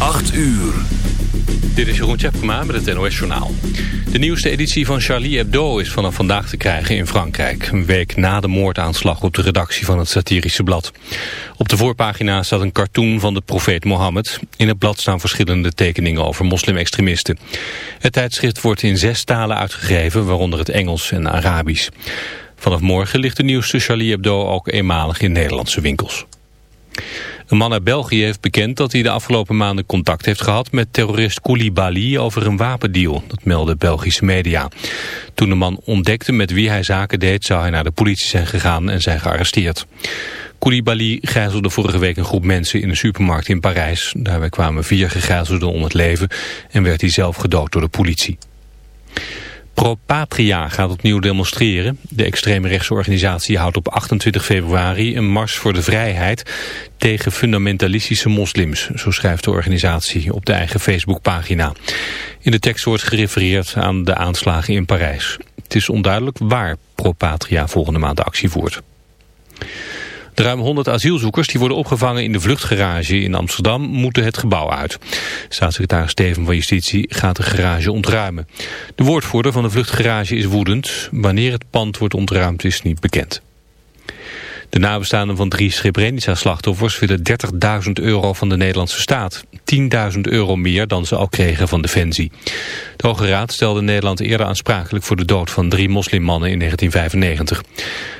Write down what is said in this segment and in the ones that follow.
8 uur. Dit is Jeroen Tjepkema met het NOS Journaal. De nieuwste editie van Charlie Hebdo is vanaf vandaag te krijgen in Frankrijk. Een week na de moordaanslag op de redactie van het satirische blad. Op de voorpagina staat een cartoon van de profeet Mohammed. In het blad staan verschillende tekeningen over moslimextremisten. Het tijdschrift wordt in zes talen uitgegeven, waaronder het Engels en Arabisch. Vanaf morgen ligt de nieuwste Charlie Hebdo ook eenmalig in Nederlandse winkels. Een man uit België heeft bekend dat hij de afgelopen maanden contact heeft gehad met terrorist Koulibaly over een wapendeal. Dat melden Belgische media. Toen de man ontdekte met wie hij zaken deed zou hij naar de politie zijn gegaan en zijn gearresteerd. Koulibaly gijzelde vorige week een groep mensen in een supermarkt in Parijs. Daarbij kwamen vier gegijzelden om het leven en werd hij zelf gedood door de politie. Pro-Patria gaat opnieuw demonstreren. De extreme rechtse organisatie houdt op 28 februari een mars voor de vrijheid tegen fundamentalistische moslims, zo schrijft de organisatie op de eigen Facebookpagina. In de tekst wordt gerefereerd aan de aanslagen in Parijs. Het is onduidelijk waar Pro-Patria volgende maand actie voert. Ruim 100 asielzoekers die worden opgevangen in de vluchtgarage in Amsterdam moeten het gebouw uit. Staatssecretaris Steven van Justitie gaat de garage ontruimen. De woordvoerder van de vluchtgarage is woedend. Wanneer het pand wordt ontruimd is niet bekend. De nabestaanden van drie Srebrenica-slachtoffers willen 30.000 euro van de Nederlandse staat. 10.000 euro meer dan ze al kregen van Defensie. De Hoge Raad stelde Nederland eerder aansprakelijk voor de dood van drie moslimmannen in 1995.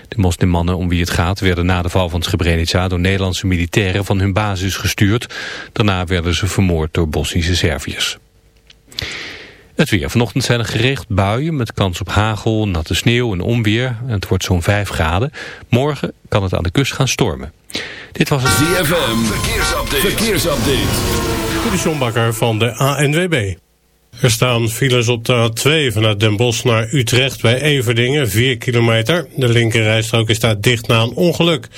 De moslimmannen om wie het gaat werden na de val van Srebrenica door Nederlandse militairen van hun basis gestuurd. Daarna werden ze vermoord door Bosnische Serviërs. Het weer. Vanochtend zijn er geregeld buien met kans op hagel, natte sneeuw en onweer. het wordt zo'n 5 graden. Morgen kan het aan de kust gaan stormen. Dit was het ZFM. Verkeersupdate. Verkeersupdate. De van de ANWB. Er staan files op de A2 vanuit Den Bosch naar Utrecht bij Everdingen, 4 kilometer. De linkerrijstrook is daar dicht na een ongeluk.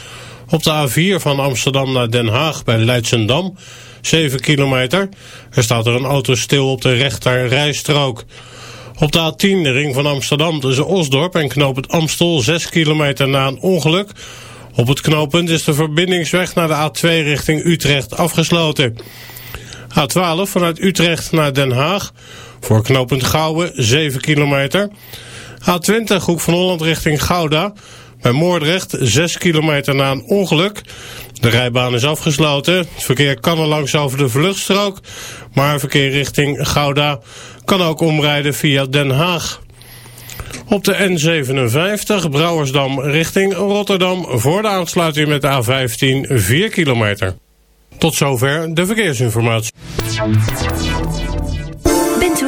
Op de A4 van Amsterdam naar Den Haag bij Leidsendam, 7 kilometer. Er staat er een auto stil op de rechterrijstrook. Op de A10, de ring van Amsterdam tussen Osdorp en knooppunt Amstel, 6 kilometer na een ongeluk. Op het knooppunt is de verbindingsweg naar de A2 richting Utrecht afgesloten. A12 vanuit Utrecht naar Den Haag. Voor knooppunt Gouwen 7 kilometer. A20 Hoek van Holland richting Gouda. Bij Moordrecht 6 kilometer na een ongeluk. De rijbaan is afgesloten. Het verkeer kan er langs over de vluchtstrook. Maar verkeer richting Gouda kan ook omrijden via Den Haag. Op de N57 Brouwersdam richting Rotterdam voor de aansluiting met de A15 4 kilometer. Tot zover de verkeersinformatie.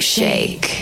Shake,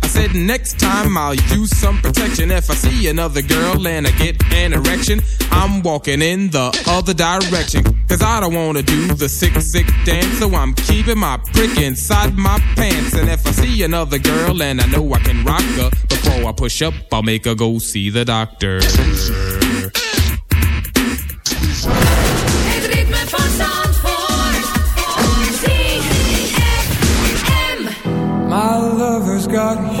said, Next time I'll use some protection. If I see another girl and I get an erection, I'm walking in the other direction. Cause I don't wanna do the sick, sick dance, so I'm keeping my prick inside my pants. And if I see another girl and I know I can rock her, before I push up, I'll make her go see the doctor. Het ritme van Zandvoort. My lover's got humor. She's the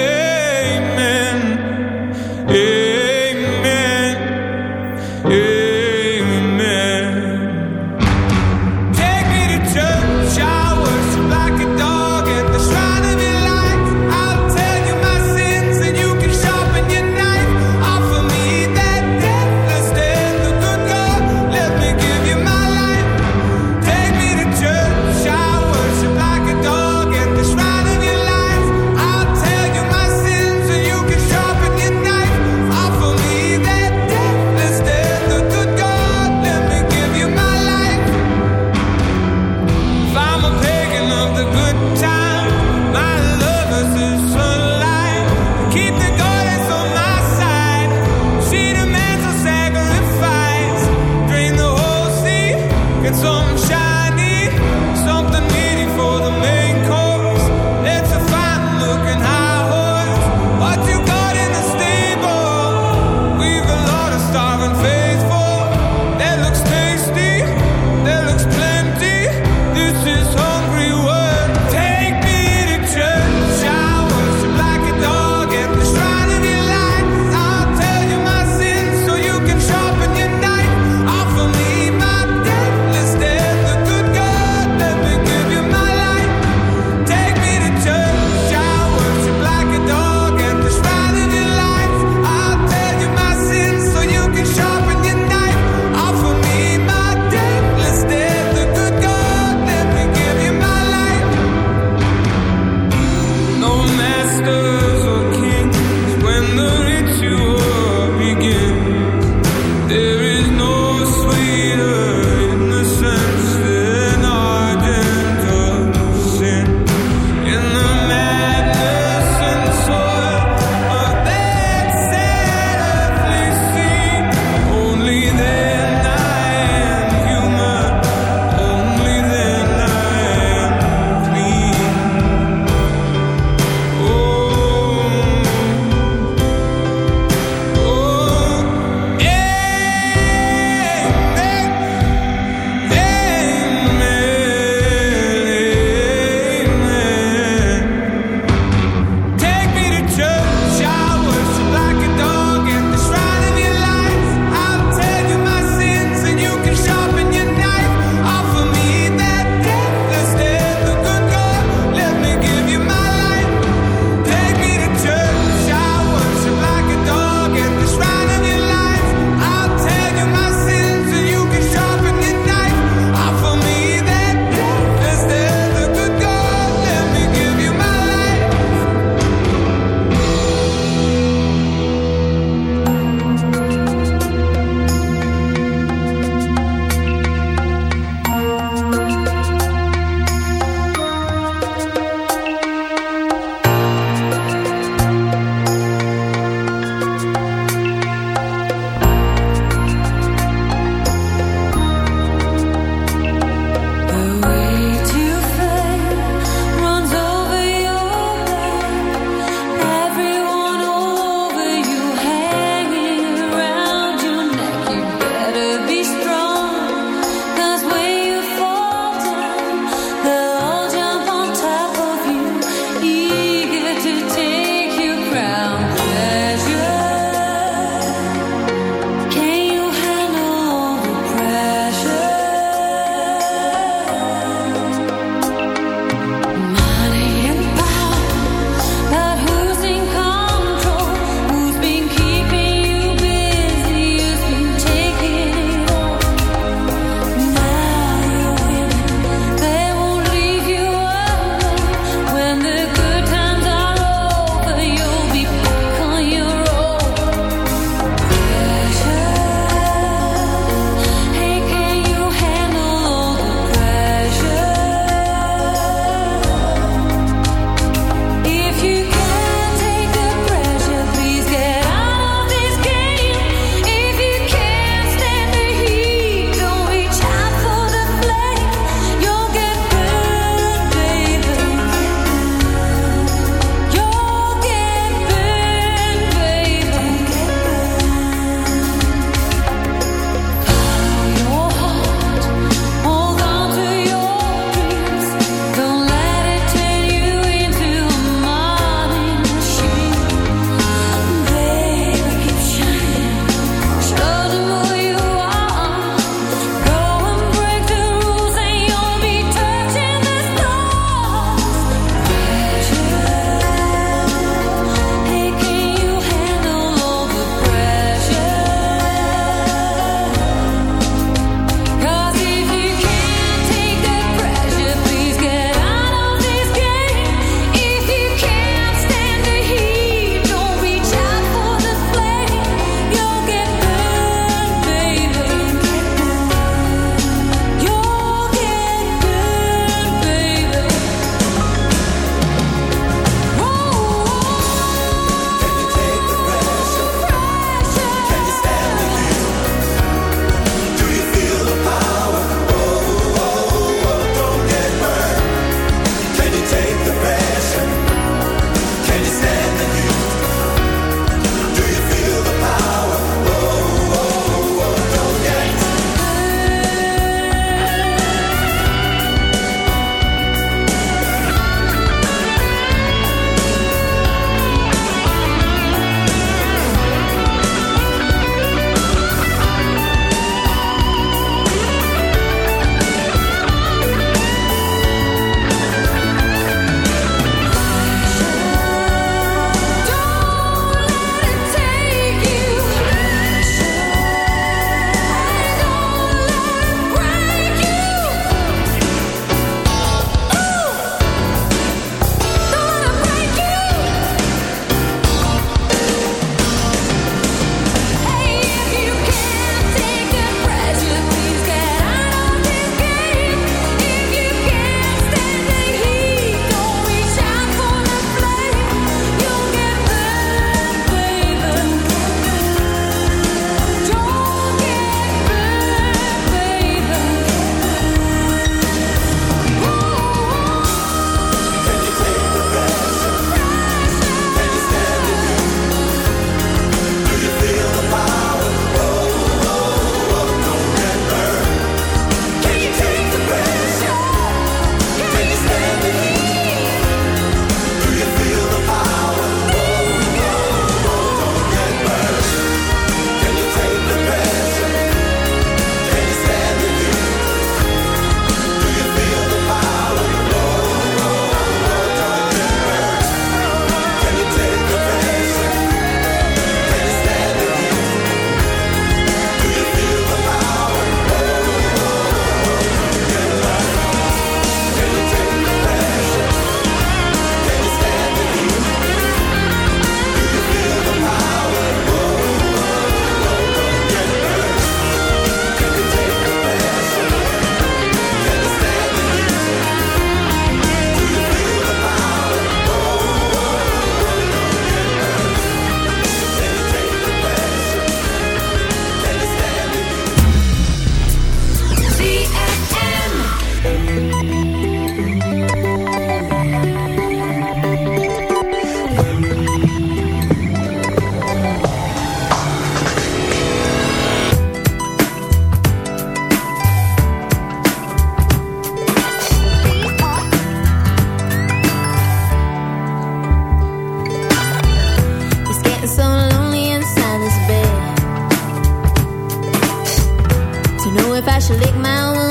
if I should lick my wounds